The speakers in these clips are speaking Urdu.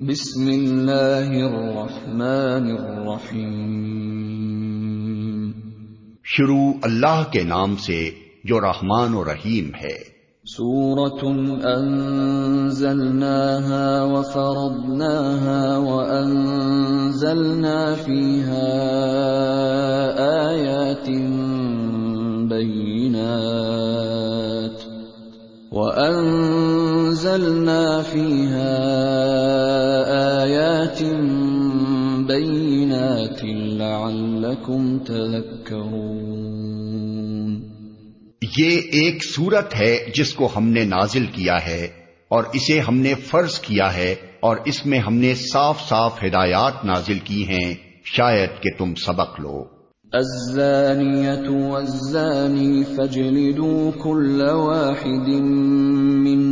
بسم اللہ الرحمن الرحیم۔ شروع اللہ کے نام سے جو رحمان و رحیم ہے۔ سورة انزلناها وفرضناها وانزلنا فيها آيات بينات وانزلنا فيها آيات بينات لعلكم تذكرون. یہ ایک صورت ہے جس کو ہم نے نازل کیا ہے اور اسے ہم نے فرض کیا ہے اور اس میں ہم نے صاف صاف ہدایات نازل کی ہیں شاید کہ تم سبق لو۔ الزانية والزاني فاجلدوا كل واحد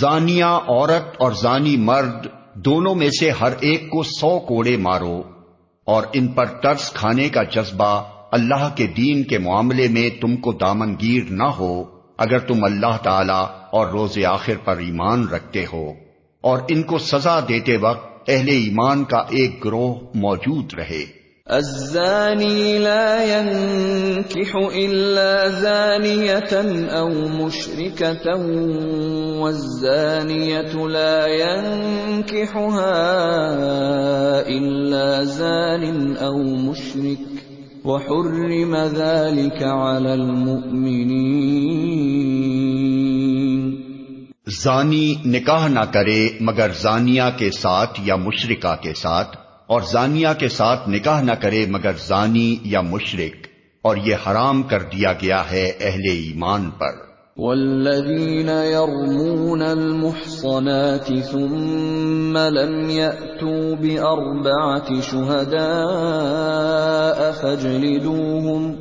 زانیہ عورت اور زانی مرد دونوں میں سے ہر ایک کو سو کوڑے مارو اور ان پر ترس کھانے کا جذبہ اللہ کے دین کے معاملے میں تم کو دامنگیر نہ ہو اگر تم اللہ تعالی اور روز آخر پر ایمان رکھتے ہو اور ان کو سزا دیتے وقت اہل ایمان کا ایک گروہ موجود رہے۔ الزاني لا ينكح إلا زانية أو مشركة، والزانية لا ينكحها إلا زان أو مشرك. وحرم ذلك على المؤمنين. زانی نکاح نہ کرے مگر زانیہ کے ساتھ یا مشرکہ کے ساتھ اور زانیہ کے ساتھ نکاح نہ کرے مگر زانی یا مشرک، اور یہ حرام کر دیا گیا ہے اہل ایمان پر۔ والذين يرمون المحصنات ثم لم يأتوا بأربعة شهداء فاجلدوهم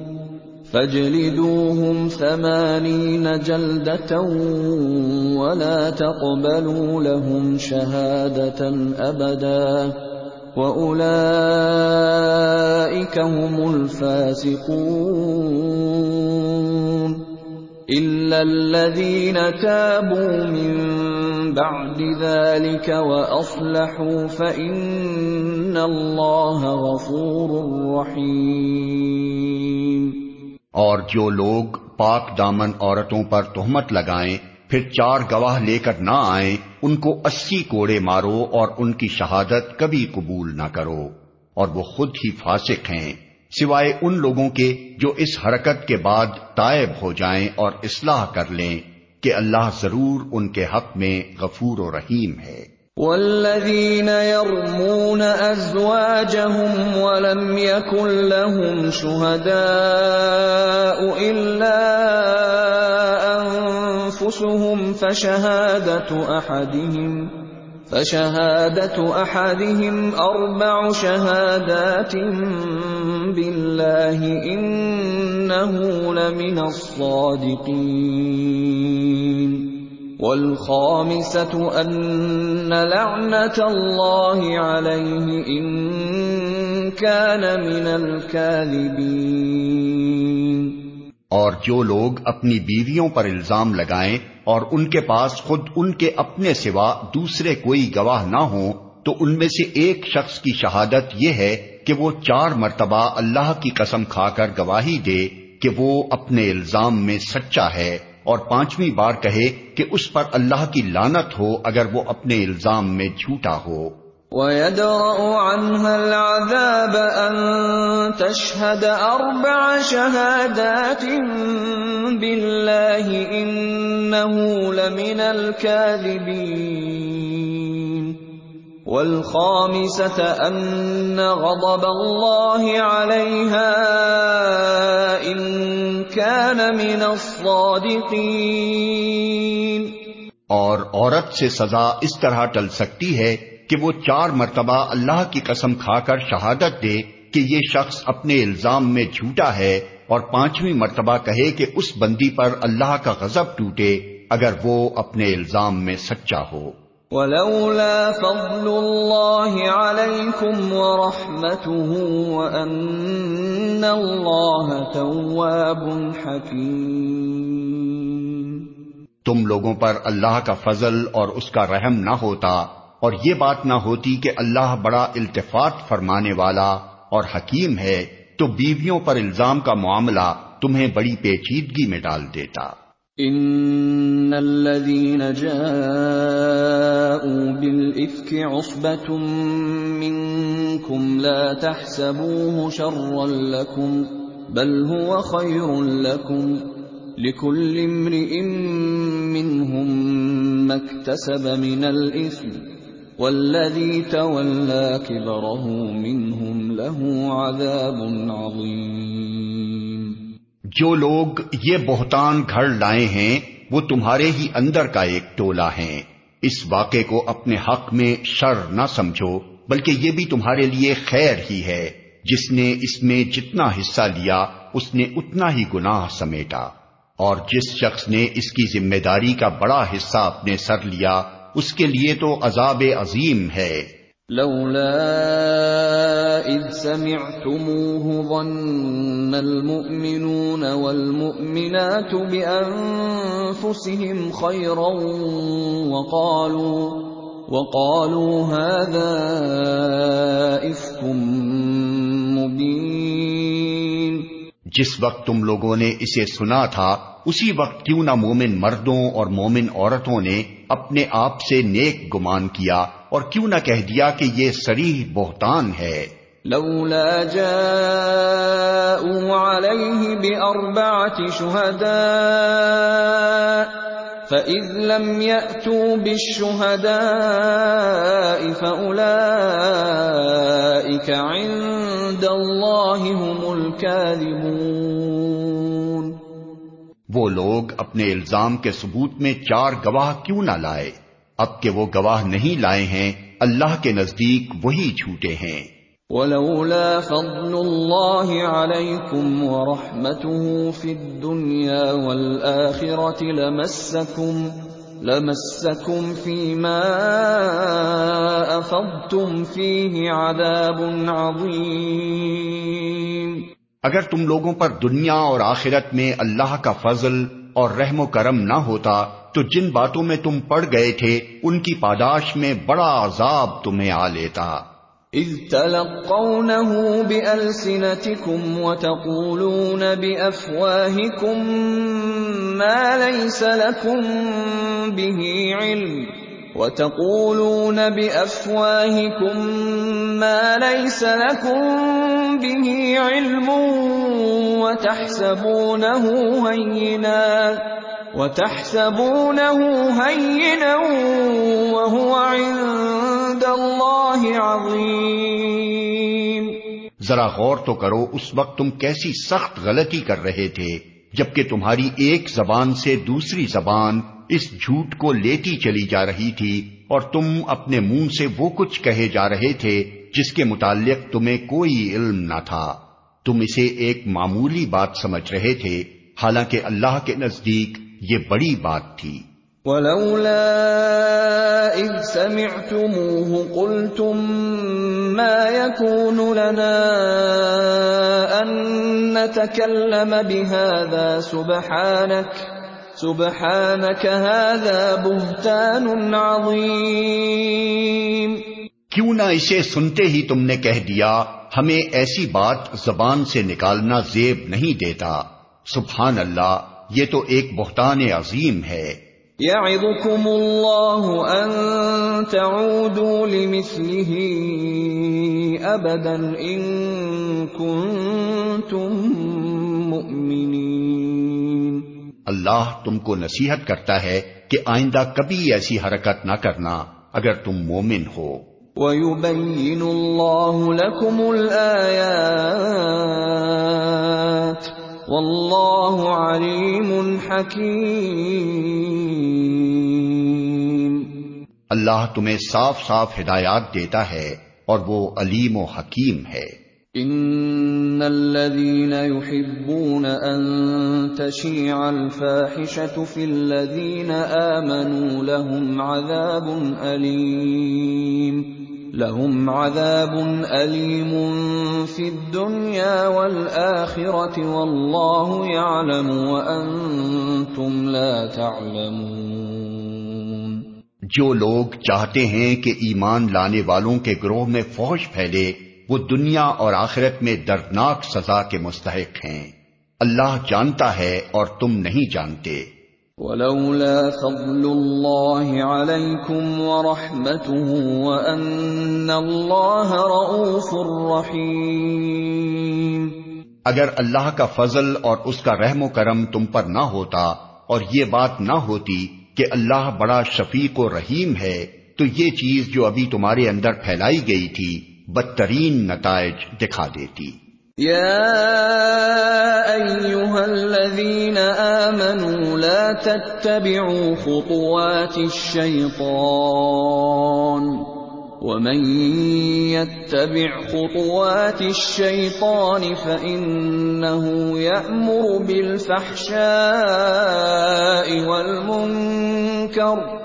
فاجلدوهم ثمانين جلدة ولا تقبلوا لهم شهادة أبدا۔ وأولئك هم الفاسقون إلا الذين تابوا من بعد ذلك وأصلحوا فإن الله غفور رحيم اور جو لوگ پاک دامن عورتوں پر تہمت لگائیں پھر چار گواہ لے کر نہ آئیں، ان کو اسی کوڑے مارو اور ان کی شہادت کبھی قبول نہ کرو۔ اور وہ خود ہی فاسق ہیں۔ سوائے ان لوگوں کے جو اس حرکت کے بعد تائب ہو جائیں اور اصلاح کر لیں کہ اللہ ضرور ان کے حق میں غفور و رحیم ہے۔ والذين يرمون أزواجهم ولم يكن لهم شهداء إلا أنفسهم فشهادة أحدهم فشهادة أحدهم أربع شهادات بالله إنه لمن الصادقين والخامسة أن لعنة الله عليه إن كان من الكاذبين اور جو لوگ اپنی بیویوں پر الزام لگائیں اور ان کے پاس خود ان کے اپنے سوا دوسرے کوئی گواہ نہ ہوں تو ان میں سے ایک شخص کی شہادت یہ ہے کہ وہ چار مرتبہ اللہ کی قسم کھا کر گواہی دے کہ وہ اپنے الزام میں سچا ہے اور پانچویں بار کہے کہ اس پر اللہ کی لانت ہو اگر وہ اپنے الزام میں جھوٹا ہو۔ وَيَدْرَأُ عَنْهَا الْعَذَابَ أَن تَشْهَدَ أَرْبَعَ شَهَادَاتٍ بِاللَّهِ إِنَّهُ لَمِنَ الْكَاذِبِينَ وَالْخَامِسَةَ أَنَّ غَضَبَ اللَّهِ عَلَيْهَا إِن كَانَ مِنَ الصَّادِقِينَ اور عورت سے سزا اس طرح ٹل سکتی ہے کہ وہ چار مرتبہ اللہ کی قسم کھا کر شہادت دے کہ یہ شخص اپنے الزام میں جھوٹا ہے اور پانچویں مرتبہ کہے کہ اس بندی پر اللہ کا غضب ٹوٹے اگر وہ اپنے الزام میں سچا ہو۔ ولولا فضل الله عليكم ورحمته وأن الله تواب حكيم۔ تم لوگوں پر اللہ کا فضل اور اس کا رحم نہ ہوتا۔ اور یہ بات نہ ہوتی کہ اللہ بڑا التفات فرمانے والا اور حکیم ہے تو بیویوں پر الزام کا معاملہ تمہیں بڑی پیچیدگی میں ڈال دیتا۔ ان الذين جاءوا بالافك عصبه منكم لا تحسبوه شرا لكم، بل هو خير لكم، لكل امرئ منهم ما اكتسب من الاثم والذي تولى كبره منهم له عذاب عظيم۔ جو لوگ یہ بہتان گھر لائے ہیں، وہ تمہارے ہی اندر کا ایک ٹولہ ہیں اس واقعے کو اپنے حق میں شر نہ سمجھو، بلکہ یہ بھی تمہارے لیے خیر ہی ہے۔ جس نے اس میں جتنا حصہ لیا، اس نے اتنا ہی گناہ سمیٹا۔ اور جس شخص نے اس کی ذمہ داری کا بڑا حصہ اپنے سر لیا اس کے لیے تو عذاب عظیم ہے۔ لولا اذ سمعتموه ظن المؤمنون والمؤمنات بانفسهم خيرا وقالوا وقالوا هذا افك مبين۔ جس وقت تم لوگوں نے اسے سنا تھا اسی وقت کیوں نہ مومن مردوں اور مومن عورتوں نے اپنے آپ سے نیک گمان کیا اور کیوں نہ کہہ دیا کہ یہ سریح بہتان ہے۔ لولا جاءوا عليه بأربعة شهداء فإذ لم يأتوا بالشهداء فأولئك عند الله هم الكاذبون۔ وہ لوگ اپنے الزام کے ثبوت میں چار گواہ کیوں نہ لائے؟ اب کہ وہ گواہ نہیں لائے ہیں، اللہ کے نزدیک وہی جھوٹے ہیں۔ ولولا فضل الله عليكم ورحمته في الدنيا والآخرة لمسكم لمسكم فيما أفضتم فيه عذاب عظيم۔ اگر تم لوگوں پر دنیا اور آخرت میں اللہ کا فضل اور رحم و کرم نہ ہوتا، تو جن باتوں میں تم پڑ گئے تھے، ان کی پاداش میں بڑا عذاب تمہیں آ لیتا۔ اذ تلقونه بألسنتكم وتقولون بأفواهكم ما ليس لكم به علم وتقولون بأفواهكم ما ليس لكم به علم وتحسبونه هينا وتحسبونه هينا وهو عند الله عظيم ذرا غور تو کرو اس وقت تم کیسی سخت غلطی کر رہے تھے جبکہ تمہاری ایک زبان سے دوسری زبان اس جھوٹ کو لیتی چلی جا رہی تھی اور تم اپنے منہ سے وہ کچھ کہے جا رہے تھے جس کے متعلق تمہیں کوئی علم نہ تھا۔ تم اسے ایک معمولی بات سمجھ رہے تھے۔ حالانکہ اللہ کے نزدیک یہ بڑی بات تھی۔ ولولا اذ سمعتموه قلتم ما يكون لنا ان نتكلم بهذا سبحانك سبحانك هذا بهتان عظيم۔ کیوں نہ اسے سنتے ہی تم نے کہہ دیا ہمیں ایسی بات زبان سے نکالنا زیب نہیں دیتا۔ سبحان اللہ یہ تو ایک بہتان عظیم ہے۔ يعظكم الله ان تعودوا لمثله ابدا ان كنتم مؤمنين اللہ تم کو نصیحت کرتا ہے کہ آئندہ کبھی ایسی حرکت نہ کرنا اگر تم مومن ہو۔ وَيُبَيِّنُ اللَّهُ لَكُمُ الْآيَاتِ واللہ علیم حکیم اللہ تمہیں صاف صاف ہدایات دیتا ہے اور وہ علیم و حکیم ہے۔ ان الذين يحبون ان تشيع الفاحشه في الذين امنوا لهم عذاب اليم لهم عذاب اليم في الدنيا والاخره والله يعلم وانتم لا تعلمون جو لوگ چاہتے ہیں کہ ایمان لانے والوں کے گروہ میں فوج پھیلے وہ دنیا اور آخرت میں دردناک سزا کے مستحق ہیں۔ اللہ جانتا ہے اور تم نہیں جانتے۔ ولولا فضل الله عليكم ورحمته وأن الله رؤوف رحيم۔ اگر اللہ کا فضل اور اس کا رحم و کرم تم پر نہ ہوتا اور یہ بات نہ ہوتی کہ اللہ بڑا شفیق و رحیم ہے تو یہ چیز جو ابھی تمہارے اندر پھیلائی گئی تھی بدترین نتائج دکھا دیتی۔ الذين آمنوا لا تتبعوا خطوات الشيطان ومن يتبع خطوات الشيطان فإنه يأمر بالفحشاء والمنكر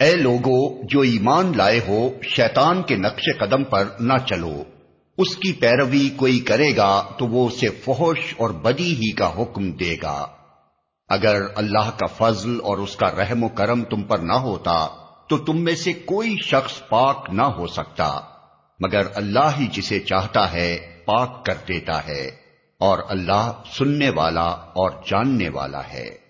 اے لوگو، جو ایمان لائے ہو، شیطان کے نقش قدم پر نہ چلو۔ اس کی پیروی کوئی کرے گا تو وہ اسے فحش اور بدی ہی کا حکم دے گا۔ اگر اللہ کا فضل اور اس کا رحم و کرم تم پر نہ ہوتا، تو تم میں سے کوئی شخص پاک نہ ہو سکتا۔ مگر اللہ ہی جسے چاہتا ہے، پاک کر دیتا ہے۔ اور اللہ سننے والا اور جاننے والا ہے۔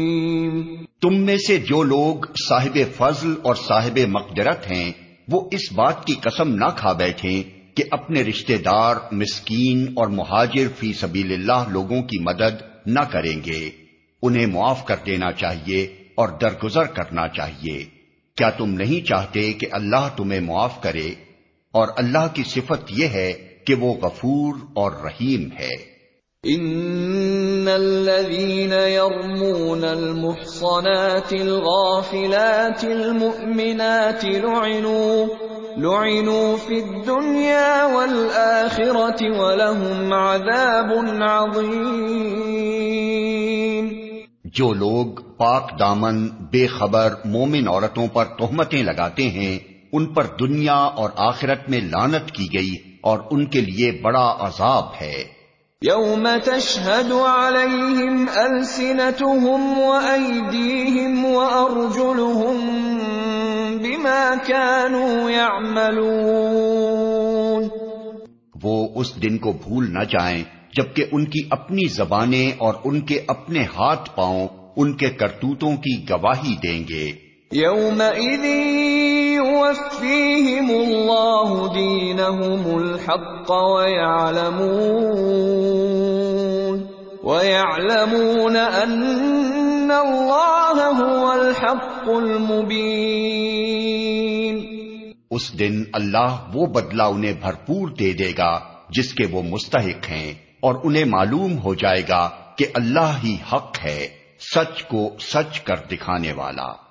تم میں سے جو لوگ صاحب فضل اور صاحب مقدرت ہیں، وہ اس بات کی قسم نہ کھا بیٹھیں کہ اپنے رشتہ دار، مسکین اور مہاجر فی سبیل اللہ لوگوں کی مدد نہ کریں گے۔ انہیں معاف کر دینا چاہیے اور درگزر کرنا چاہیے۔ کیا تم نہیں چاہتے کہ اللہ تمہیں معاف کرے؟ اور اللہ کی صفت یہ ہے کہ وہ غفور اور رحیم ہے۔ ان الذين يرمون المحصنات الغافلات المؤمنات لعنوا لعنوا في الدنيا والاخره ولهم عذاب عظيم۔ جو لوگ پاک دامن، بے خبر مومن عورتوں پر تہمتیں لگاتے ہیں، ان پر دنیا اور آخرت میں لانت کی گئی اور ان کے لیے بڑا عذاب ہے۔ يوم تشهد عليهم ألسنتهم وأيديهم وأرجلهم بما كانوا يعملون وہ اس دن کو بھول نہ جائیں، جبکہ ان کی اپنی زبانیں اور ان کے اپنے ہاتھ پاؤں ان کے کرتوتوں کی گواہی دیں گے۔ يومئذ يوفيهم الله دينهم الحق ويعلمون ويعلمون أن الله هو الحق المبين اس دن اللہ وہ بدلہ انہیں بھرپور دے دے گا جس کے وہ مستحق ہیں اور انہیں معلوم ہو جائے گا کہ اللہ ہی حق ہے، سچ کو سچ کر دکھانے والا۔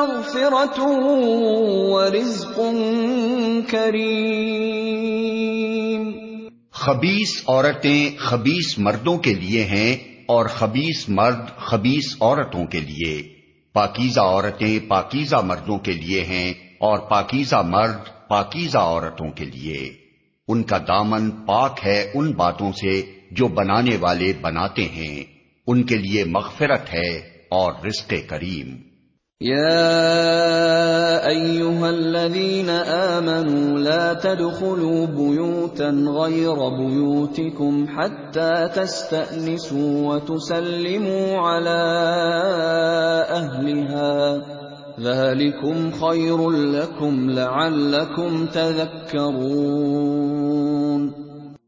مغفرة ورزق كريم. خبیس عورتیں خبیس مردوں کے لیے ہیں اور خبیس مرد خبیس عورتوں کے لیے. پاکیزہ عورتیں پاکیزہ مردوں کے لیے ہیں اور پاکیزہ مرد پاکیزہ عورتوں کے لیے. ان کا دامن پاک ہے ان باتوں سے جو بنانے والے بناتے ہیں. ان کے لیے مغفرت ہے اور رزق کریم. يا ايها الذين امنوا لا تدخلوا بيوتا غير بيوتكم حتى تستانسوا وتسلموا على اهلها ذلكم خير لكم لعلكم تذكرون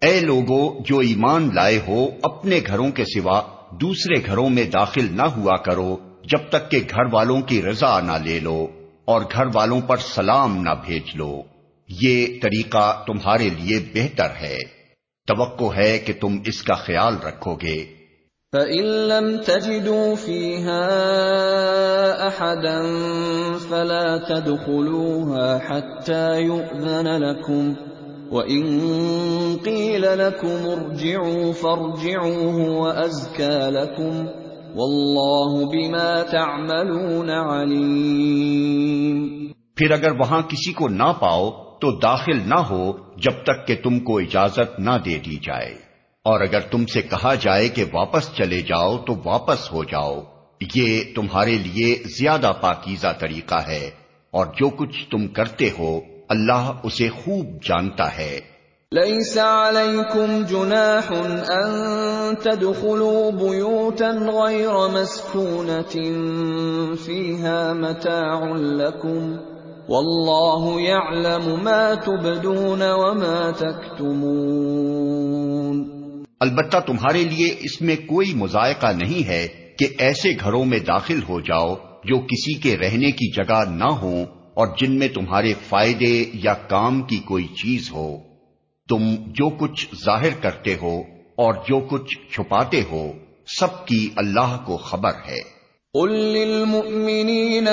اے لوگو، جو ایمان لائے ہو، اپنے گھروں کے سوا دوسرے گھروں میں داخل نہ ہوا کرو۔ جب تک کہ گھر والوں کی رضا نہ لے لو اور گھر والوں پر سلام نہ بھیج لو، یہ طریقہ تمہارے لیے بہتر ہے۔ توقع ہے کہ تم اس کا خیال رکھو گے۔ فَإِن لَّمْ تَجِدُوا فِيهَا أَحَدًا فَلَا تَدْخُلُوهَا حَتَّى يُؤْذَنَ لَكُمْ وَإِن قِيلَ لَكُمْ ارْجِعُوا فَارْجِعُوا هُوَ أَزْكَىٰ لَكُمْ واللہ بما تعملون علیم۔ پھر اگر وہاں کسی کو نہ پاؤ تو داخل نہ ہو جب تک کہ تم کو اجازت نہ دے دی جائے۔ اور اگر تم سے کہا جائے کہ واپس چلے جاؤ تو واپس ہو جاؤ۔ یہ تمہارے لیے زیادہ پاکیزہ طریقہ ہے۔ اور جو کچھ تم کرتے ہو اللہ اسے خوب جانتا ہے۔ ليس عليكم جناح ان تدخلوا بيوتا غير مسكونة فيها متاع لكم والله يعلم ما تبدون وما تكتمون البتہ تمہارے لیے اس میں کوئی مذائقہ نہیں ہے کہ ایسے گھروں میں داخل ہو جاؤ جو کسی کے رہنے کی جگہ نہ ہوں اور جن میں تمہارے فائدے یا کام کی کوئی چیز ہو۔ تم جو کچھ ظاہر کرتے ہو اور جو کچھ چھپاتے ہو سب کی اللہ کو خبر ہے۔ قل للمؤمنین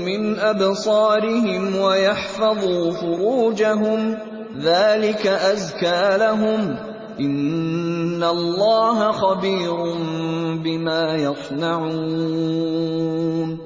من ابصارهم ويحفظوا فروجهم ذلك ازكى لهم۔ ان اللہ خبیر بما يصنعون۔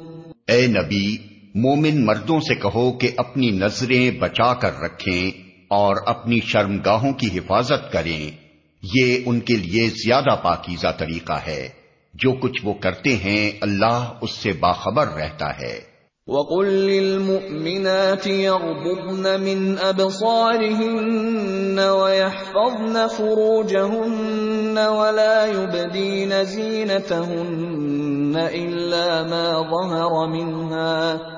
اے نبی مومن مردوں سے کہو کہ اپنی نظریں بچا کر رکھیں۔ اور اپنی شرمگاہوں کی حفاظت کریں۔ یہ ان کے لیے زیادہ پاکیزہ طریقہ ہے۔ جو کچھ وہ کرتے ہیں، اللہ اس سے باخبر رہتا ہے۔ وَقُل لِّلْمُؤْمِنَاتِ يَغْضُضْنَ مِنْ أَبْصَارِهِنَّ وَيَحْفَظْنَ فُرُوجَهُنَّ وَلَا يُبْدِينَ زِينَتَهُنَّ إِلَّا مَا ظَهَرَ مِنْهَا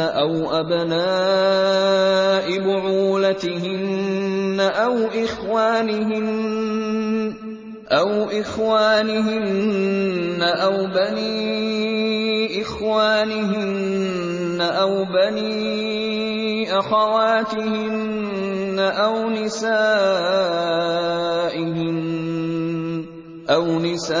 أَوْ أَبْنَاءِ بُعُولَتِهِنَّ أَوْ إِخْوَانِهِنَّ أَوْ إِخْوَانِهِنَّ أَوْ بَنِي إِخْوَانِهِنَّ أَوْ بَنِي أَخَوَاتِهِنَّ أَوْ نِسَائِهِنَّ أَوْ نِسَائِهِنَّ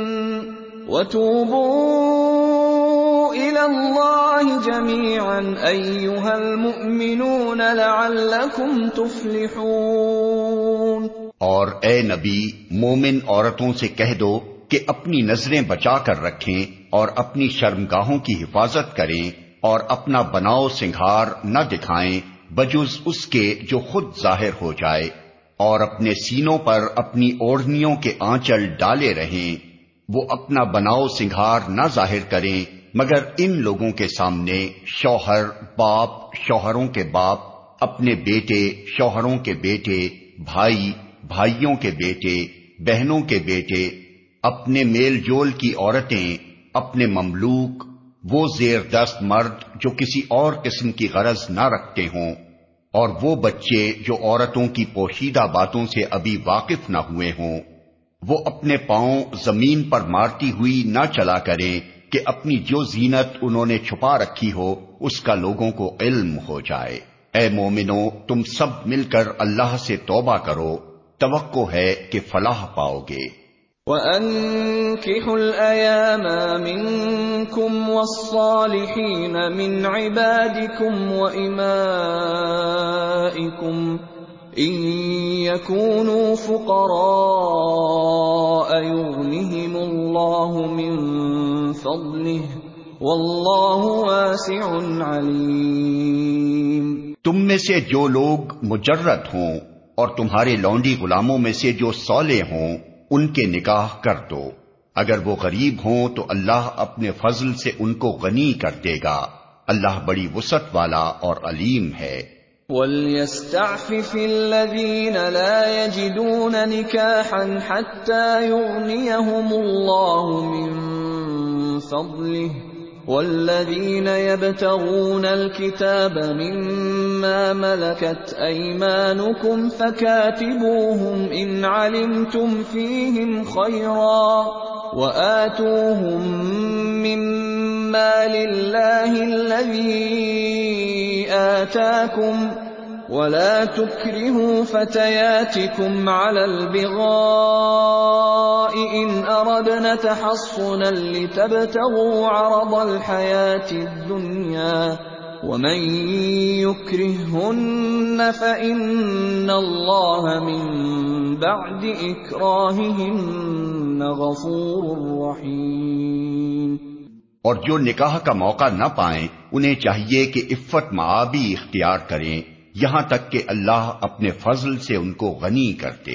وتوبوا إلى إلى الله جميعا أيها المؤمنون لعلكم تفلحون. اور اے نبی، مومن عورتوں سے کہہ دو کہ اپنی نظریں بچا کر رکھیں اور اپنی شرمگاہوں کی حفاظت کریں اور اپنا بناؤ سنگھار نہ دکھائیں بجز اس کے جو خود ظاہر ہو جائے اور اپنے سینوں پر اپنی اوڑھنیوں کے آنچل ڈالے رہیں۔ وہ اپنا بناؤ سنگھار نہ ظاہر کریں، مگر ان لوگوں کے سامنے شوہر، باپ، شوہروں کے باپ، اپنے بیٹے، شوہروں کے بیٹے، بھائی، بھائیوں کے بیٹے، بہنوں کے بیٹے، اپنے میل جول کی عورتیں، اپنے مملوک، وہ زیر دست مرد جو کسی اور قسم کی غرض نہ رکھتے ہوں، اور وہ بچے جو عورتوں کی پوشیدہ باتوں سے ابھی واقف نہ ہوئے ہوں۔ وہ اپنے پاؤں زمین پر مارتی ہوئی نہ چلا کریں کہ اپنی جو زینت انہوں نے چھپا رکھی ہو، اس کا لوگوں کو علم ہو جائے۔ اے مومنو تم سب مل کر اللہ سے توبہ کرو۔ توقع ہے کہ فلاح پاؤ گے۔ وَأَنكِحُوا الْأَيَامَ مِنكُمْ وَالصَّالِحِينَ مِنْ عِبَادِكُمْ وَإِمَائِكُمْ إِن يَكُونُوا فُقَرَاءَ يُغْنِهِمُ اللَّهُ مِن فَضْلِهِ وَاللَّهُ وَاسِعٌ تم میں سے جو لوگ مجرد ہوں اور تمہارے لونڈی غلاموں میں سے جو سولے ہوں، ان کے نکاح کر دو۔ اگر وہ غریب ہوں تو اللہ اپنے فضل سے ان کو غنی کر دے گا۔ اللہ بڑی وسط والا اور علیم ہے۔ وَلْيَسْتَعْفِفِ الَّذِينَ لَا يَجِدُونَ نِكَاحًا حَتَّى يُغْنِيَهُمُ اللَّهُ مِن فَضْلِهِ وَالَّذِينَ يَبْتَغُونَ الْكِتَابَ مِمَّا مَلَكَتْ أَيْمَانُكُمْ فَكَاتِبُوهُمْ إِنْ عَلِمْتُمْ فِيهِمْ خَيْرًا وَآتُوهُمْ مِمَّا لِلَّهِ الَّذِي آتَاكُمْ ولا تكرهوا فتياتكم على البغاء إن أردنا تحصنا لتبتغوا عرض الحياة الدنيا ومن يكرهن فإن الله من بعد إكراههن غفور رحيم اور جو نکاح کا موقع نہ پائیں، انہیں چاہیے کہ عفت معابی اختیار کریں، یہاں تک کہ اللہ اپنے فضل سے ان کو غنی کرتے۔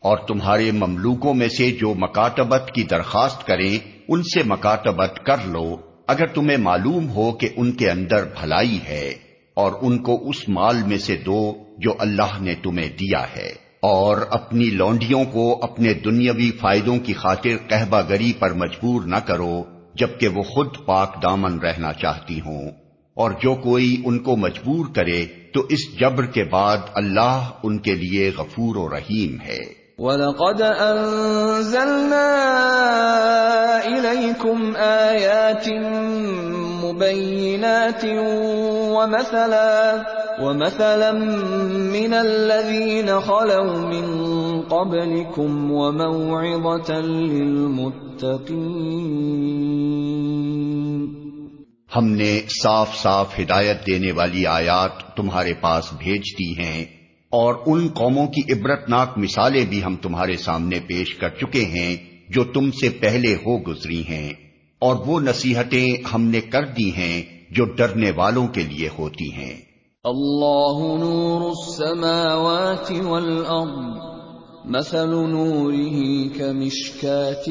اور تمہارے مملوکوں میں سے جو مکاتبت کی درخواست کریں، ان سے مکاتبت کر لو۔ اگر تمہیں معلوم ہو کہ ان کے اندر بھلائی ہے، اور ان کو اس مال میں سے دو جو اللہ نے تمہیں دیا ہے۔ اور اپنی لونڈیوں کو اپنے دنیاوی فائدوں کی خاطر قہبہ گری پر مجبور نہ کرو۔ جبکہ وہ خود پاک دامن رہنا چاہتی ہوں۔ اور جو کوئی ان کو مجبور کرے، تو اس جبر کے بعد اللہ ان کے لیے غفور و رحیم ہے۔ وَلَقَدْ أَنزَلْنَا إِلَيْكُمْ آيَاتٍ مُبَيِّنَاتٍ وَمَثَلًا وَمَثَلًا مِّنَ الَّذِينَ خَلَوْا مِن قَبْلِكُمْ وَمَوْعِظَةً لِّلْمُتَّقِينَ ہم نے صاف صاف ہدایت دینے والی آیات تمہارے پاس بھیج دی ہیں اور ان قوموں کی عبرتناک مثالیں بھی ہم تمہارے سامنے پیش کر چکے ہیں جو تم سے پہلے ہو گزری ہیں اور وہ نصیحتیں ہم نے کر دی ہیں جو ڈرنے والوں کے لیے ہوتی ہیں۔ اللہ نور السماوات والارض مثل نوره كمشكاة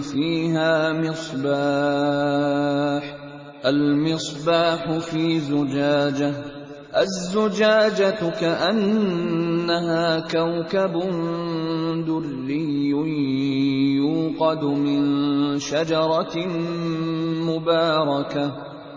فيها مصباح، المصباح في زجاجة، الزجاجة كأنها كوكب دري يوقد من شجرة مباركة.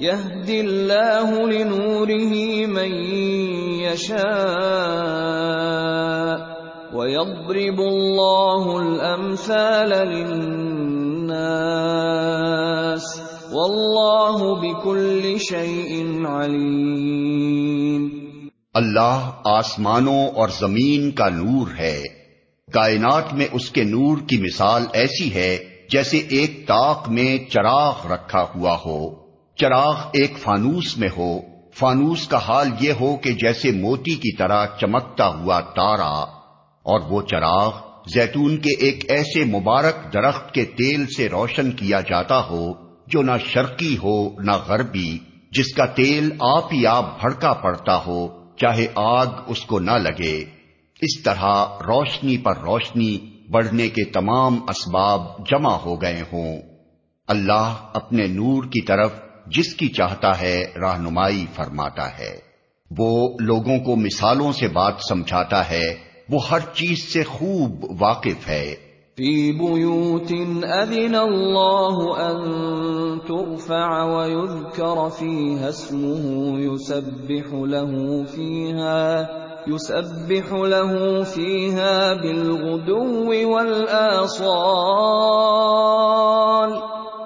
يهدي الله لنوره من يشاء ويضرب الله الامثال للناس والله بكل شيء عليم. اللہ آسمانوں اور زمین کا نور ہے۔ کائنات میں اس کے نور کی مثال ایسی ہے جیسے ایک تاک میں چراغ رکھا ہوا ہو۔ چراغ ایک فانوس میں ہو۔ فانوس کا حال یہ ہو کہ جیسے موتی کی طرح چمکتا ہوا تارا اور وہ چراغ زیتون کے ایک ایسے مبارک درخت کے تیل سے روشن کیا جاتا ہو جو نہ شرقی ہو، نہ غربی، جس کا تیل آپ ہی آپ بھڑکا پڑتا ہو، چاہے آگ اس کو نہ لگے۔ اس طرح روشنی پر روشنی بڑھنے کے تمام اسباب جمع ہو گئے ہوں۔ اللہ اپنے نور کی طرف جس کی چاہتا ہے رہنمائی فرماتا ہے۔ وہ لوگوں کو مثالوں سے بات سمجھاتا ہے۔ وہ ہر چیز سے خوب واقف ہے۔ فی بیوت اذن اللہ ان ترفع ويذکر فیها اسمه يسبح له فیها يسبح له فيها بالغدو والآصال۔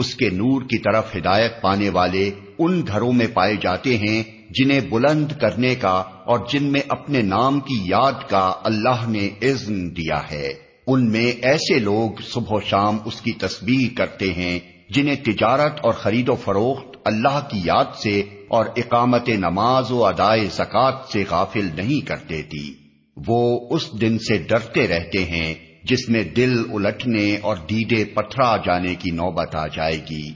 اس کے نور کی طرف ہدایت پانے والے ان گھروں میں پائے جاتے ہیں جنہیں بلند کرنے کا اور جن میں اپنے نام کی یاد کا اللہ نے عزم دیا ہے۔ ان میں ایسے لوگ صبح و شام اس کی تصویر کرتے ہیں جنہیں تجارت اور خرید و فروخت اللہ کی یاد سے اور اقامت نماز و ادائے زکات سے غافل نہیں کرتے تھی وہ اس دن سے ڈرتے رہتے ہیں جس میں دل الٹنے اور دیدے پتھرا جانے کی نوبت آ جائے گی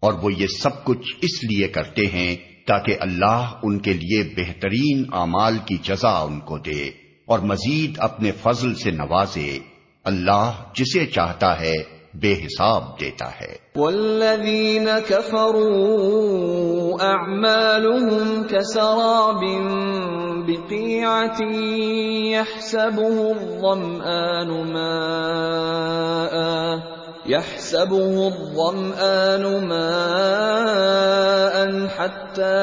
اور وہ یہ سب کچھ اس لیے کرتے ہیں تاکہ اللہ ان کے لیے بہترین اعمال کی جزا ان کو دے اور مزید اپنے فضل سے نوازے۔ اللہ جسے چاہتا ہے بے حساب دیتا ہے۔ والذین كفروا اعمالهم كسراب بقیعة يحسبه الظمآن ماء يحسبه الظمآن ماء حتى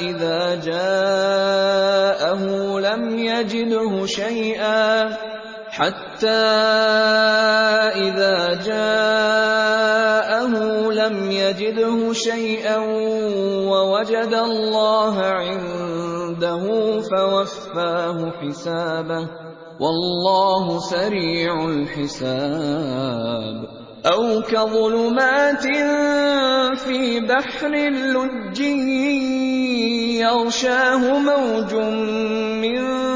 إذا جاءه لم يجده شيئا حتى إذا جاءه لم يجده شيئا ووجد الله عنده فوفاه حسابه. والله سريع الحساب. أو كظلمات في بحر لجي يغشاه موج من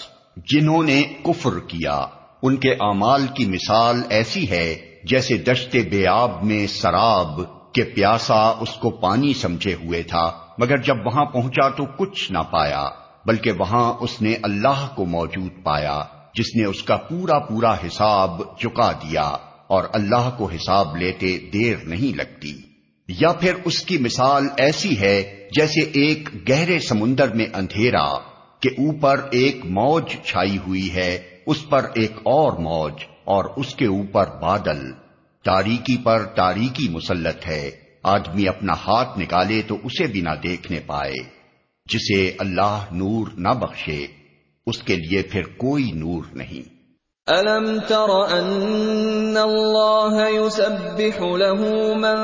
جنہوں نے کفر کیا۔ ان کے اعمال کی مثال ایسی ہے جیسے دشتے بے آب میں سراب کے پیاسا اس کو پانی سمجھے ہوئے تھا، مگر جب وہاں پہنچا تو کچھ نہ پایا، بلکہ وہاں اس نے اللہ کو موجود پایا، جس نے اس کا پورا پورا حساب چکا دیا، اور اللہ کو حساب لیتے دیر نہیں لگتی۔ یا پھر اس کی مثال ایسی ہے جیسے ایک گہرے سمندر میں اندھیرا کہ اوپر ایک موج چھائی ہوئی ہے، اس پر ایک اور موج اور اس کے اوپر بادل۔ تاریکی پر تاریکی مسلط ہے۔ آدمی اپنا ہاتھ نکالے تو اسے بھی نہ دیکھنے پائے۔ جسے اللہ نور نہ بخشے، اس کے لیے پھر کوئی نور نہیں۔ الم تر ان الله يسبح له من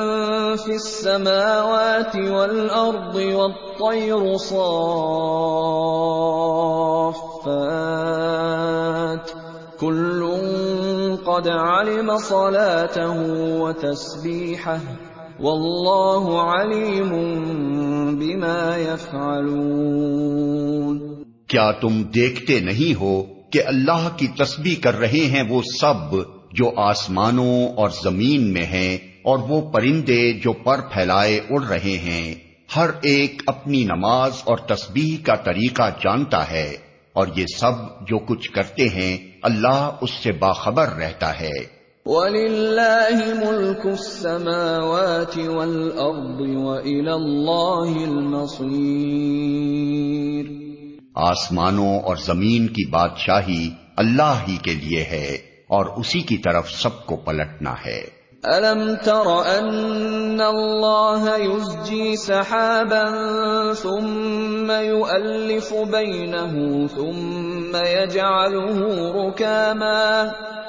في السماوات والارض والطير صافات كل قد علم صلاته وتسبيحه والله عليم بما يفعلون کیا تم دیکھتے نہیں ہو کہ اللہ کی تسبیح کر رہے ہیں وہ سب جو آسمانوں اور زمین میں ہیں اور وہ پرندے جو پر پھیلائے اڑ رہے ہیں۔ ہر ایک اپنی نماز اور تسبیح کا طریقہ جانتا ہے اور یہ سب جو کچھ کرتے ہیں اللہ اس سے باخبر رہتا ہے۔ وَلِلَّهِ مُلْكُ السَّمَاوَاتِ وَالْأَرْضِ وَإِلَى اللَّهِ الْمَصِيرِ آسمانوں اور زمین کی بادشاہی اللہ ہی کے لیے ہے اور اسی کی طرف سب کو پلٹنا ہے۔ الم تر ان الله يزجي سحابا ثم يؤلف بينه ثم يجعله ركاما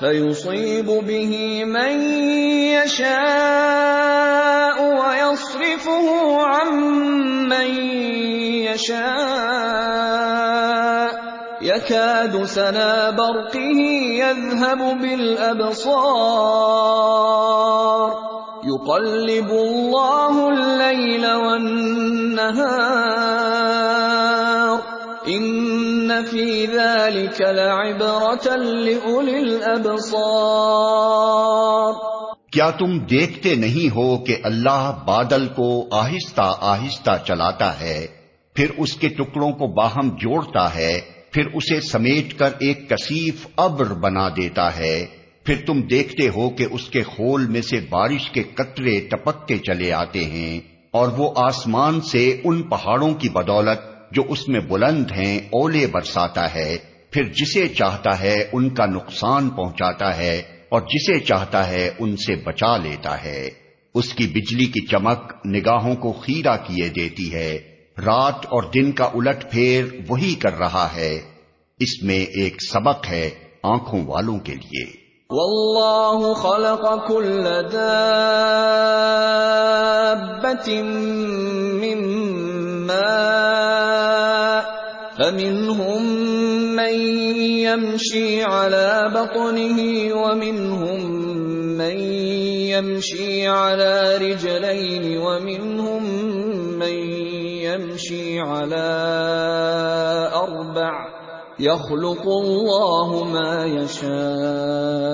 فيصيب به من يشاء ويصرفه عن من يشاء يكاد سنا برقه يذهب بالأبصار يقلب الله الليل والنهار فی ذلك لعبرة لأولی الابصار کیا تم دیکھتے نہیں ہو کہ اللہ بادل کو آہستہ آہستہ چلاتا ہے، پھر اس کے ٹکڑوں کو باہم جوڑتا ہے، پھر اسے سمیٹ کر ایک کثیف ابر بنا دیتا ہے۔ پھر تم دیکھتے ہو کہ اس کے خول میں سے بارش کے قطرے ٹپک کے چلے آتے ہیں، اور وہ آسمان سے ان پہاڑوں کی بدولت جو اس میں بلند ہیں، اولے برساتا ہے، پھر جسے چاہتا ہے، ان کا نقصان پہنچاتا ہے، اور جسے چاہتا ہے، ان سے بچا لیتا ہے۔ اس کی بجلی کی چمک نگاہوں کو خیرہ کیے دیتی ہے۔ رات اور دن کا الٹ پھیر وہی کر رہا ہے۔ اس میں ایک سبق ہے آنکھوں والوں کے لیے۔ واللہ خلق كل دابة من ماء فمنهم من يمشي على بطنه ومنهم من يمشي على رجلين ومنهم من يمشي على أربع يخلق الله ما يشاء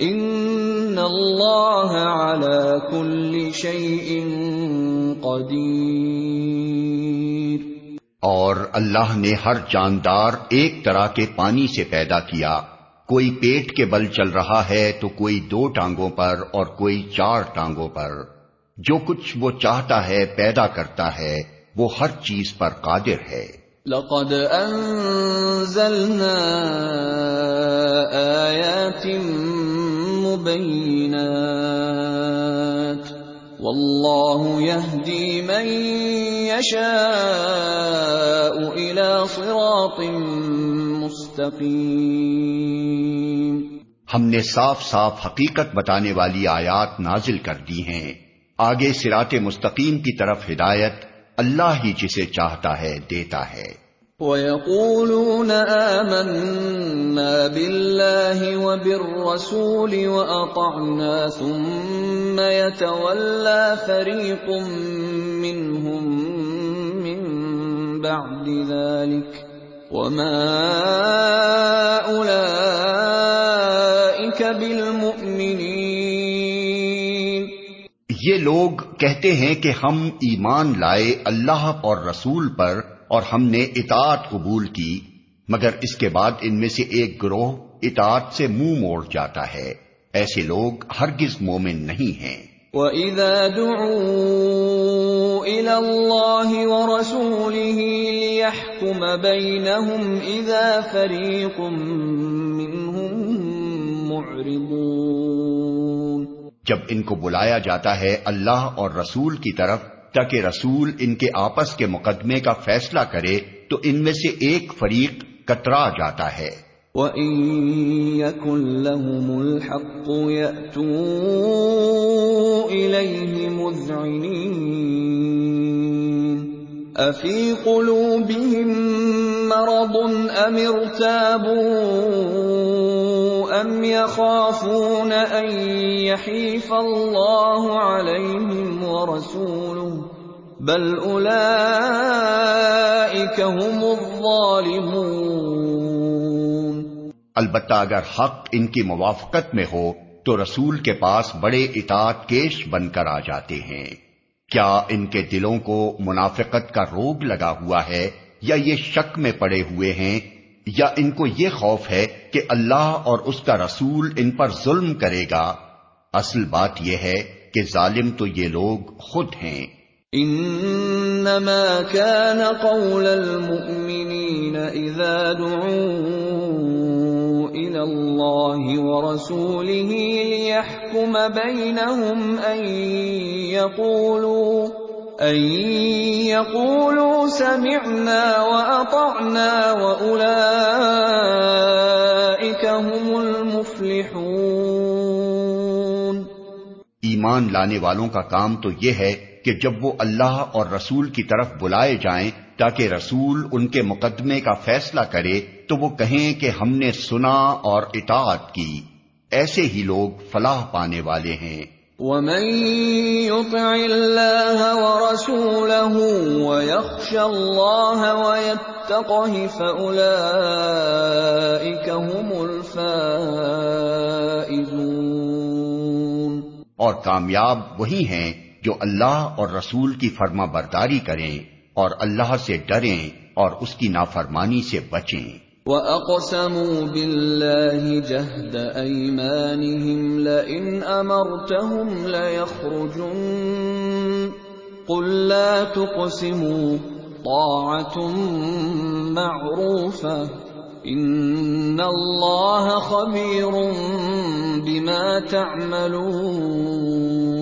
ان اللہ على كل شيء قدیر اور اللہ نے ہر جاندار ایک طرح کے پانی سے پیدا کیا۔ کوئی پیٹ کے بل چل رہا ہے تو کوئی دو ٹانگوں پر اور کوئی چار ٹانگوں پر۔ جو کچھ وہ چاہتا ہے پیدا کرتا ہے، وہ ہر چیز پر قادر ہے۔ لقد انزلنا آیات مبینات۔ واللہ یهدی من یشاء الى صراط مستقیم ہم نے صاف صاف حقیقت بتانے والی آیات نازل کر دی ہیں۔ آگے سرات مستقیم کی طرف ہدایت اللہ ہی جسے چاہتا ہے دیتا ہے۔ وَيَقُولُونَ آمَنَّا بِاللَّهِ وَبِالرَّسُولِ وَأَطَعْنَا ثُمَّ يَتَوَلَّى فَرِيقٌ مِّنْهُمْ مِّن بَعْدِ ذَلِكَ وَمَا أُولَٰئِكَ لك بالمؤمنين یہ لوگ کہتے ہیں کہ ہم ایمان لائے اللہ اور رسول پر اور ہم نے اطاعت قبول کی مگر اس کے بعد ان میں سے ایک گروہ اطاعت سے منہ موڑ جاتا ہے۔ ایسے لوگ ہرگز مومن نہیں ہیں۔ وَإِذَا دُعُوا إِلَى اللَّهِ وَرَسُولِهِ لِيَحْكُمَ بَيْنَهُمْ إِذَا فَرِيقٌ مِّنْهُمْ مُعْرِضُونَ۔ جب ان کو بلایا جاتا ہے اللہ اور رسول کی طرف تاکہ رسول ان کے آپس کے مقدمے کا فیصلہ کرے تو ان میں سے ایک فریق کترا جاتا ہے۔ وَإِن يَكُن لَّهُمُ الْحَقُّ يَأْتُوا إِلَيْهِ مُذْعِنِينَ أَفِي قُلُوبِهِم مَّرَضٌ أَمِ ارْتَابُوا أَمْ يَخَافُونَ أَن يَحِيفَ اللَّهُ عَلَيْهِمْ وَرَسُولُهُ بل اولئك هم الظالمون۔ البتہ اگر حق ان کی موافقت میں ہو، تو رسول کے پاس بڑے اطاعت کیش بن کر آ جاتے ہیں۔ کیا ان کے دلوں کو منافقت کا روگ لگا ہوا ہے یا یہ شک میں پڑے ہوئے ہیں؟ یا ان کو یہ خوف ہے کہ اللہ اور اس کا رسول ان پر ظلم کرے گا؟ اصل بات یہ ہے کہ ظالم تو یہ لوگ خود ہیں۔ انما كان قول المؤمنين اذا دعوا الى الله ورسوله ليحكم بينهم ان يقولوا ان يقولوا سمعنا واطعنا واولئك هم المفلحون ایمان لانے والوں کا کام تو یہ ہے کہ جب وہ اللہ اور رسول کی طرف بلائے جائیں تاکہ رسول ان کے مقدمے کا فیصلہ کرے تو وہ کہیں کہ ہم نے سنا اور اطاعت کی۔ ایسے ہی لوگ فلاح پانے والے ہیں۔ وَمَن يُطِعِ اللَّهَ وَرَسُولَهُ وَيَخْشَ اللَّهَ وَيَتَّقْهِ فَأُولَئِكَ هُمُ الْفَائِزُونَ۔ اور کامیاب وہی ہیں جو اللہ اور رسول کی فرما برداری کریں اور اللہ سے ڈریں اور اس کی نافرمانی سے بچیں۔ وَأَقْسَمُوا بِاللَّهِ جَهْدَ أَيْمَانِهِمْ لَئِنْ أَمَرْتَهُمْ لَيَخْرُجُنَّ قُلْ لَا تُقْسِمُوا طَاعَةٌ مَعْرُوفَةٌ إِنَّ اللَّهَ خَبِيرٌ بِمَا تَعْمَلُونَ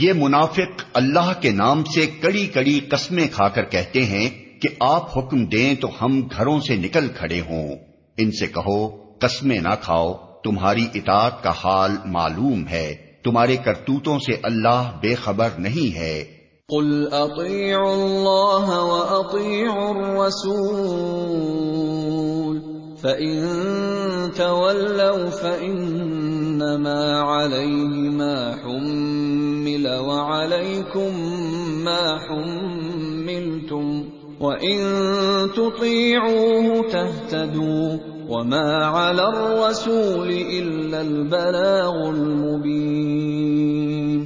یہ منافق اللہ کے نام سے کڑی کڑی قسمیں کھا کر کہتے ہیں کہ آپ حکم دیں تو ہم گھروں سے نکل کھڑے ہوں۔ ان سے کہو، قسمیں نہ کھاؤ، تمہاری اطاعت کا حال معلوم ہے۔ تمہارے کرتوتوں سے اللہ بے خبر نہیں ہے۔ قل اطیعوا اللہ واطیعوا الرسول، فَإِن تَوَلَّوْا فَإِنَّمَا عَلَيْهِ مَا حُمِّلَ وَعَلَيْكُمْ مَا حُمِّلْتُمْ وَإِن تُطِيعُوهُ تَهْتَدُوا وَمَا عَلَى الرَّسُولِ إِلَّا الْبَلَاغُ الْمُبِينُ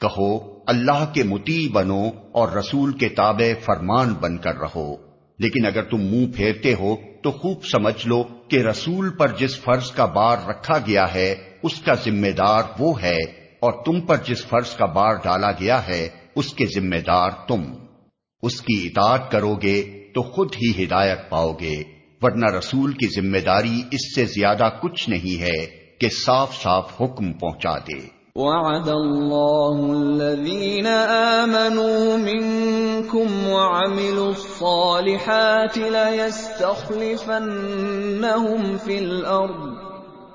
کہو، اللہ کے متی بنو اور رسول کے تابع فرمان بن کر رہو۔ لیکن اگر تم منہ پھیرتے ہو، تو خوب سمجھ لو کہ رسول پر جس فرض کا بار رکھا گیا ہے، اس کا ذمہ دار وہ ہے اور تم پر جس فرض کا بار ڈالا گیا ہے، اس کے ذمہ دار تم۔ اس کی اطاعت کرو گے تو خود ہی ہدایت پاؤ گے، ورنہ رسول کی ذمہ داری اس سے زیادہ کچھ نہیں ہے کہ صاف صاف حکم پہنچا دے۔ وعد الله الذين آمنوا منكم وعملوا الصالحات ليستخلفنهم في الأرض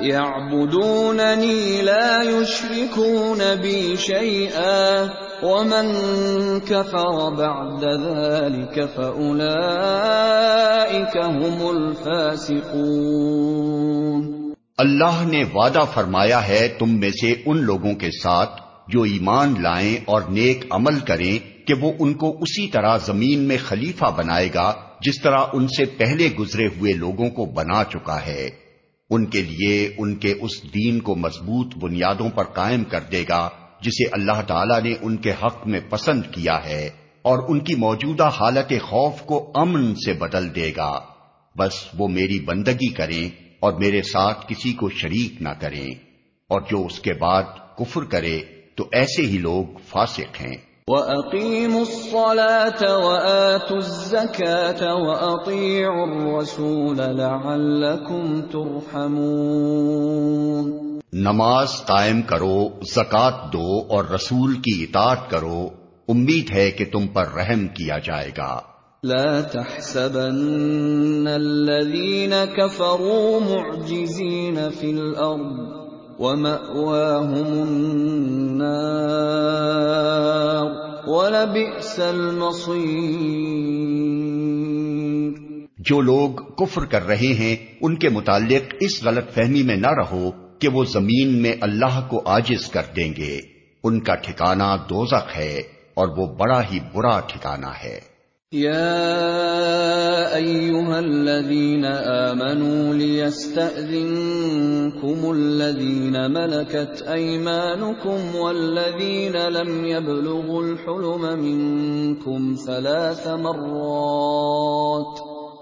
يعبدونني لا يشركون بي شيئا ومن كفر بعد ذلك فأولئك هم الفاسقون۔ اللہ نے وعدہ فرمایا ہے تم میں سے ان لوگوں کے ساتھ جو ایمان لائیں اور نیک عمل کریں کہ وہ ان کو اسی طرح زمین میں خلیفہ بنائے گا جس طرح ان سے پہلے گزرے ہوئے لوگوں کو بنا چکا ہے۔ ان کے لیے ان کے اس دین کو مضبوط بنیادوں پر قائم کر دے گا جسے اللہ تعالیٰ نے ان کے حق میں پسند کیا ہے اور ان کی موجودہ حالت خوف کو امن سے بدل دے گا۔ بس وہ میری بندگی کریں اور میرے ساتھ کسی کو شریک نہ کریں۔ اور جو اس کے بعد کفر کرے تو ایسے ہی لوگ فاسق ہیں۔ وَأَقِيمُوا الصَّلَاةَ وَآتُوا الزَّكَاةَ وَأَطِيعُوا الرَّسُولَ لَعَلَّكُمْ تُرْحَمُونَ نماز قائم کرو زکات دو اور رسول کی اطاعت کرو امید ہے کہ تم پر رحم کیا جائے گا۔ لا تحسبن الذين كفروا معجزين في الارض ومأواهم النار۔ ولبئس المصير۔ جو لوگ کفر کر رہے ہیں، ان کے متعلق اس غلط فہمی میں نہ رہو کہ وہ زمین میں اللہ کو آجز کر دیں گے۔ ان کا ٹھکانہ دوزخ ہے اور وہ بڑا ہی برا ٹھکانہ ہے۔ يا ايها الذين امنوا ليستاذنكم الذين ملكت ايمانكم والذين لم يبلغوا الحلم منكم ثلاث مرات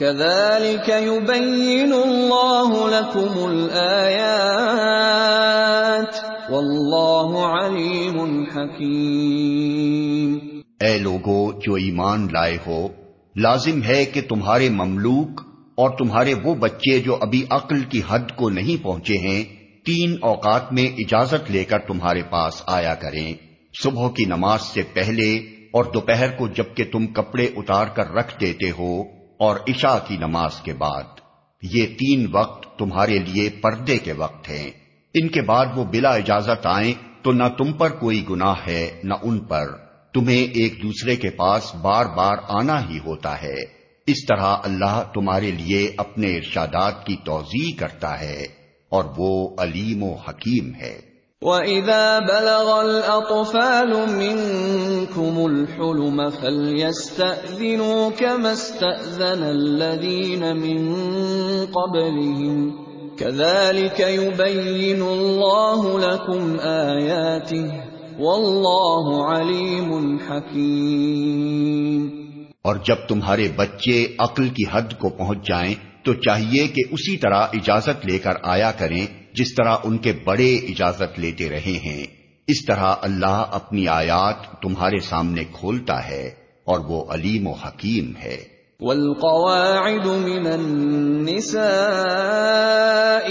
كذلك يبين الله لكم الآيات والله عليم حكيم اے لوگو، جو ایمان لائے ہو، لازم ہے کہ تمہارے مملوک اور تمہارے وہ بچے جو ابھی عقل کی حد کو نہیں پہنچے ہیں، تین اوقات میں اجازت لے کر تمہارے پاس آیا کریں۔ صبح کی نماز سے پہلے اور دوپہر کو جبکہ تم کپڑے اتار کر رکھ دیتے ہو اور عشاء کی نماز کے بعد، یہ تین وقت تمہارے لیے پردے کے وقت ہیں۔ ان کے بعد وہ بلا اجازت آئیں تو نہ تم پر کوئی گناہ ہے، نہ ان پر۔ تمہیں ایک دوسرے کے پاس بار بار آنا ہی ہوتا ہے۔ اس طرح اللہ تمہارے لیے اپنے ارشادات کی توضیع کرتا ہے اور وہ علیم و حکیم ہے۔ وَإِذَا بَلَغَ الْأَطْفَالُ مِنْكُمُ الْحُلُمَ فَلْيَسْتَأْذِنُوا كَمَا اسْتَأْذَنَ الَّذِينَ مِنْ قَبْلِهِمْ كَذَلِكَ يُبَيِّنُ اللَّهُ لَكُمْ آيَاتِهِ وَاللَّهُ عَلِيمٌ حَكِيمٌ اور جب تمہارے بچے عقل کی حد کو پہنچ جائیں تو چاہیے کہ اسی طرح اجازت لے کر آیا کریں جس طرح ان کے بڑے اجازت لیتے رہے ہیں، اس طرح اللہ اپنی آیات تمہارے سامنے کھولتا ہے اور وہ علیم و حکیم ہے۔ والقواعد من النساء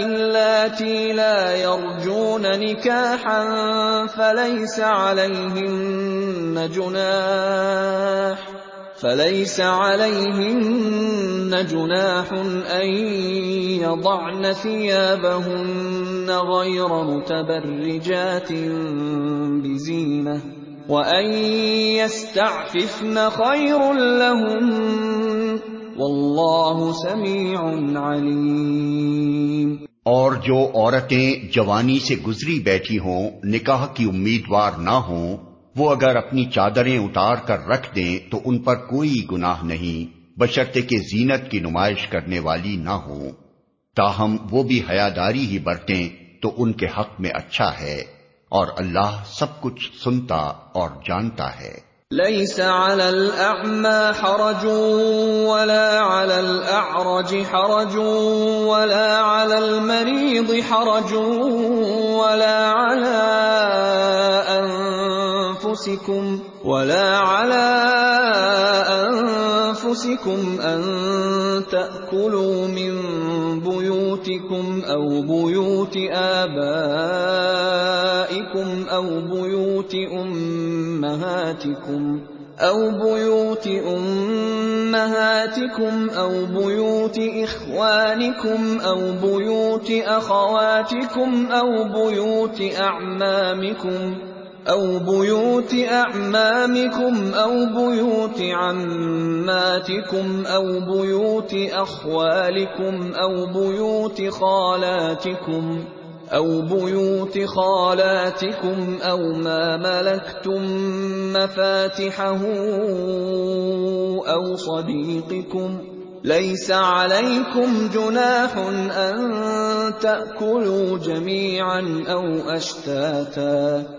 اللاتي لا يرجون نكاحا فليس عليهن جناح فليس عليهن جناح أن يضعن ثيابهن غير متبرجات بزينة وأن يستعففن خير لهم والله سميع عليم اور جو عورتیں جوانی سے گزری بیٹھی ہوں، نکاح کی امیدوار نہ ہوں وہ اگر اپنی چادریں اتار کر رکھ دیں تو ان پر کوئی گناہ نہیں بشرطے کے زینت کی نمائش کرنے والی نہ ہوں تاہم، وہ بھی حیاداری ہی برتیں تو ان کے حق میں اچھا ہے اور اللہ سب کچھ سنتا اور جانتا ہے۔ ليس على الأعمى حرج ولا على الأعرج حرج ولا على المريض حرج ولا على أنفسكم ولا على أنفسكم أن تأكلوا من بيوتكم أو بيوت آبائكم أو بيوت أمهاتكم أو بيوت أمهاتكم أو بيوت إخوانكم أو بيوت أخواتكم أو بيوت أعمامكم أو بيوت أعمامكم أو بيوت عماتكم أو بيوت أخوالكم أو بيوت خالاتكم أو بيوت خالاتكم أو ما ملكتم مفاتحه أو صديقكم ليس عليكم جناح أن تأكلوا جميعا أو أشتاتا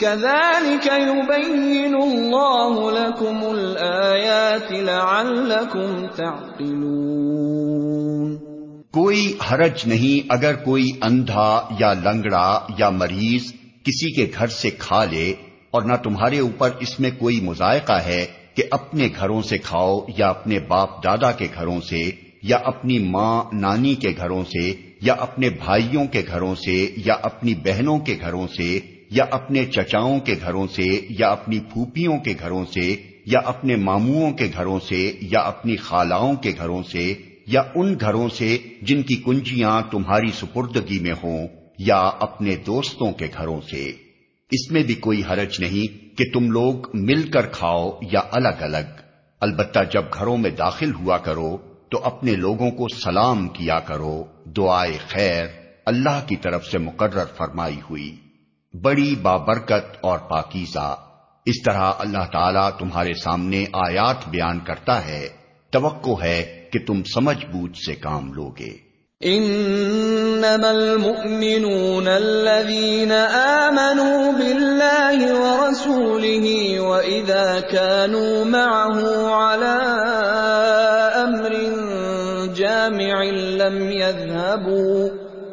كذلك يبين الله لكم الآيات لعلكم تعقلون. کوئی حرج نہیں اگر کوئی اندھا یا لنگڑا یا مریض کسی کے گھر سے کھا لے اور نہ تمہارے اوپر اس میں کوئی مذائقہ ہے کہ اپنے گھروں سے کھاؤ یا اپنے باپ دادا کے گھروں سے یا اپنی ماں نانی کے گھروں سے یا اپنے بھائیوں کے گھروں سے یا اپنی بہنوں کے گھروں سے یا اپنے چچاؤں کے گھروں سے، یا اپنی پھوپھیوں کے گھروں سے، یا اپنے ماموں کے گھروں سے، یا اپنی خالاؤں کے گھروں سے، یا ان گھروں سے جن کی کنجیاں تمہاری سپردگی میں ہوں، یا اپنے دوستوں کے گھروں سے۔ اس میں بھی کوئی حرج نہیں کہ تم لوگ مل کر کھاؤ یا الگ الگ۔ البتہ جب گھروں میں داخل ہوا کرو، تو اپنے لوگوں کو سلام کیا کرو۔ دعائے خیر اللہ کی طرف سے مقرر فرمائی ہوئی۔ بڑی بابرکت اور پاکیزہ۔ اس طرح اللہ تعالیٰ تمہارے سامنے آیات بیان کرتا ہے۔ توقع ہے کہ تم سمجھ بوجھ سے کام لوگے۔ انما المؤمنون الذين آمنوا بالله ورسوله واذا كانوا معه على امر جامع لم يذهبوا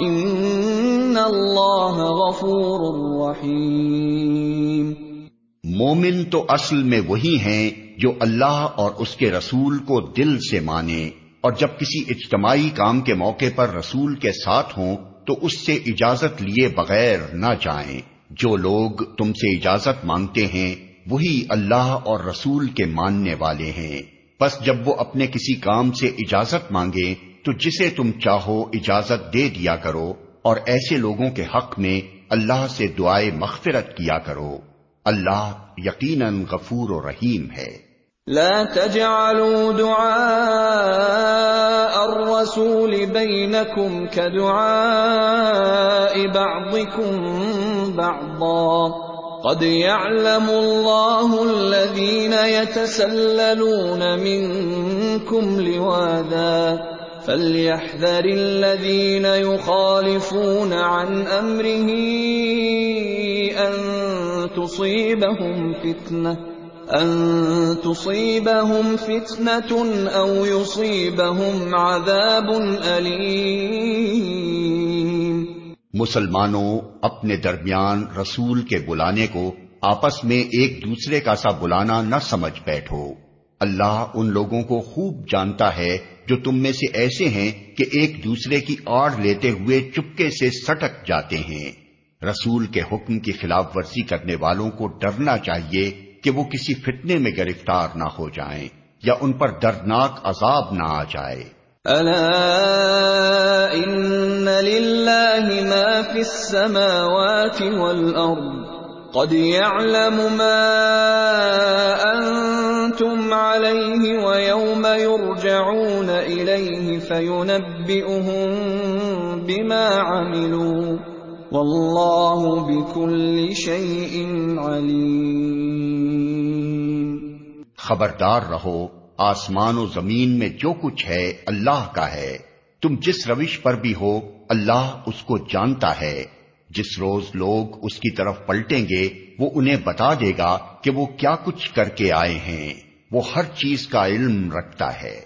ان اللہ غفور رحیم مومن تو اصل میں وہی ہیں جو اللہ اور اس کے رسول کو دل سے مانے اور جب کسی اجتماعی کام کے موقع پر رسول کے ساتھ ہوں تو اس سے اجازت لیے بغیر نہ جائیں۔ جو لوگ تم سے اجازت مانگتے ہیں، وہی اللہ اور رسول کے ماننے والے ہیں۔ بس جب وہ اپنے کسی کام سے اجازت مانگے تو جسے تم چاہو اجازت دے دیا کرو اور ایسے لوگوں کے حق میں اللہ سے دعائے مغفرت کیا کرو۔ اللہ یقیناً غفور و رحیم ہے۔ لا تجعلوا دعاء الرسول بينكم كدعاء بعضكم بعضا۔ قد يعلم الله الذين يتسللون منكم لواذا۔ فليحذر الذين يخالفون عن امره ان تصيبهم فتنه ان تصيبهم فتنه او يصيبهم عذاب اليم مسلمانوں اپنے درمیان رسول کے بلانے کو آپس میں ایک دوسرے کا سا بلانا نہ سمجھ بیٹھو۔ اللہ ان لوگوں کو خوب جانتا ہے جو تم میں سے ایسے ہیں کہ ایک دوسرے کی آڑ لیتے ہوئے چپکے سے سٹک جاتے ہیں۔ رسول کے حکم کی خلاف ورزی کرنے والوں کو ڈرنا چاہیے کہ وہ کسی فتنے میں گرفتار نہ ہو جائیں یا ان پر دردناک عذاب نہ آ جائے۔ الا ان لله ما في السماوات والارض قد يعلم ما انتم عليه ويوم يرجعون اليه فينبئهم بما عملوا والله بكل شيء عليم خبردار رہو، آسمان و زمین میں جو کچھ ہے اللہ کا ہے۔ تم جس روش پر بھی ہو، اللہ اس کو جانتا ہے۔ جس روز لوگ اس کی طرف پلٹیں گے، وہ انہیں بتا دے گا کہ وہ کیا کچھ کر کے آئے ہیں۔ وہ ہر چیز کا علم رکھتا ہے۔